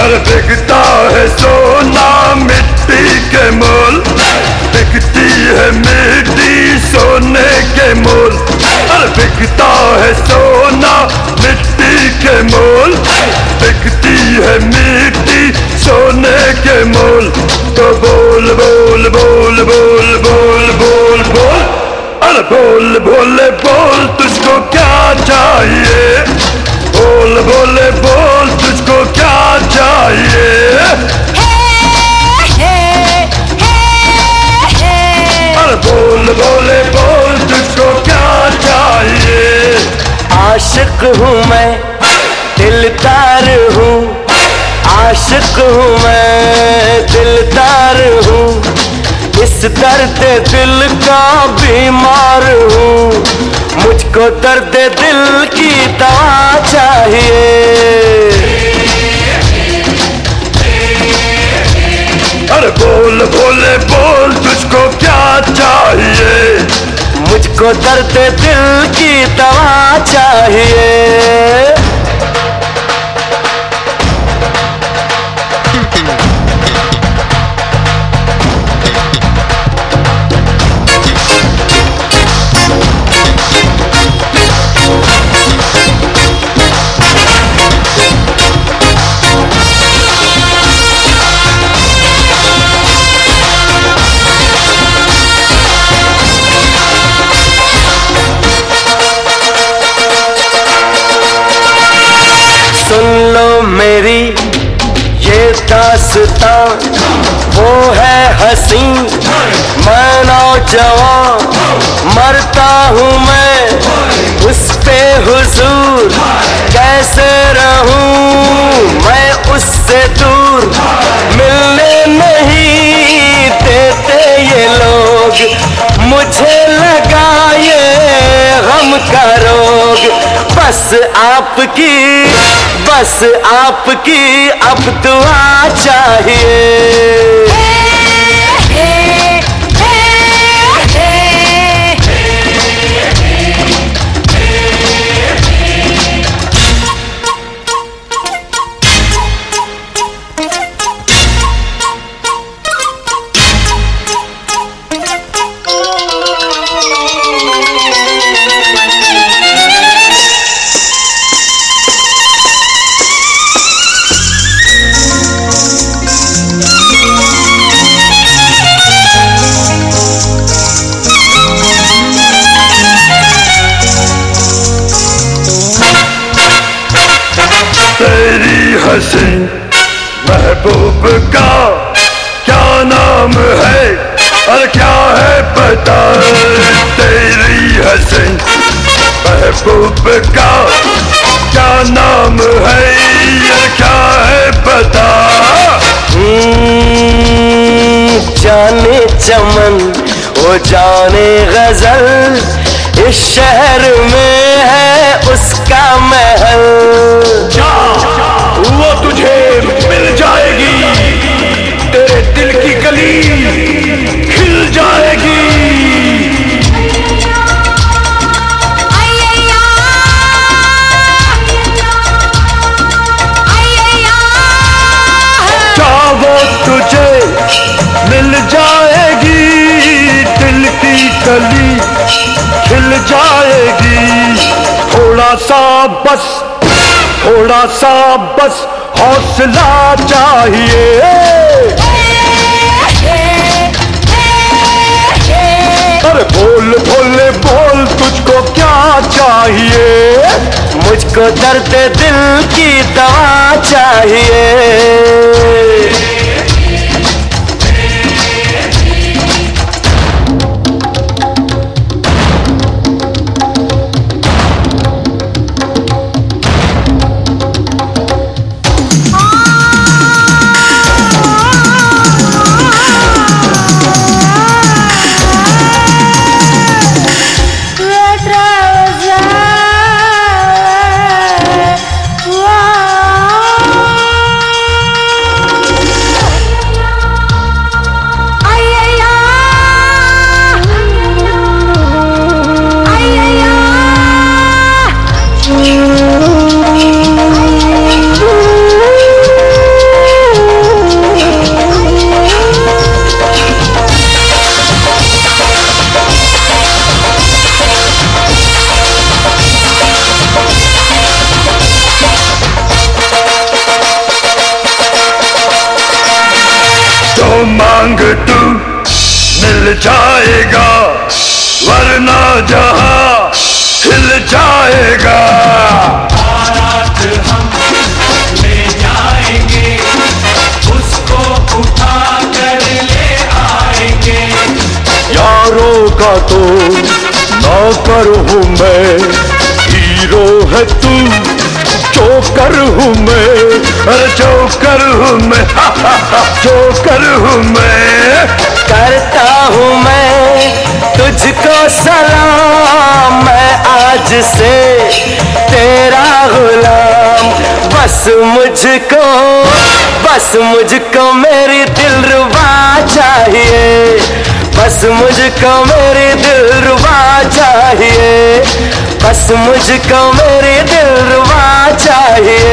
अरे बिकता है सोना मिट्टी के मोल। बिकती है मिट्टी सोने के मोल। अरे बिकता है सोना मिट्टी के मोल। बिकती है मिट्टी सोने के मोल। तो बोल बोल बोल बोल बोल बोल बोल। अरे बोल, बोले, बोल। आशिक हूँ मैं दिलदार हूँ। आशिक हूँ मैं दिलदार हूँ। इस दर्द दिल का बीमार हूँ। मुझको दर्द दिल की दवा चाहिए। अरे बोल बोले बोल तुझको क्या चाहिए? मुझको दर्द दिल की दवा दासता, वो है हसी मैं नौजवान, मरता हूँ मैं, उस पे हुजूर, कैसे रहूँ मैं उससे दूर? मिलने नहीं देते ये लोग, मुझे लगा ये गम का रोग, बस आपकी बस आपकी अब दुआ चाहिए। पता तेरी हँसी। महबूब का क्या नाम है और क्या है पता? जाने चमन, वो जाने गज़ल, इस शहर में है उसका महल थोड़ा सा बस थोड़ा सा बस हौसला चाहिए। अरे बोल, बोले, बोल, तुझको क्या चाहिए? मुझको दर्द दिल की दवा चाहिए। जहाँ हिल जाएगा। बारात हम ले उसको कर ले आएँगे। यारों का तो नौकर हूँ मैं हीरो है तू चौकर हूँ मैं अरे चौकर हूँ मैं चौकर हूँ मैं। करता हूँ मैं बस मुझको बस मुझको मेरी दिल रुबा चाहिए। बस मुझको मेरी दिल रुबा चाहिए। बस मुझको मेरी दिल रुबा चाहिए।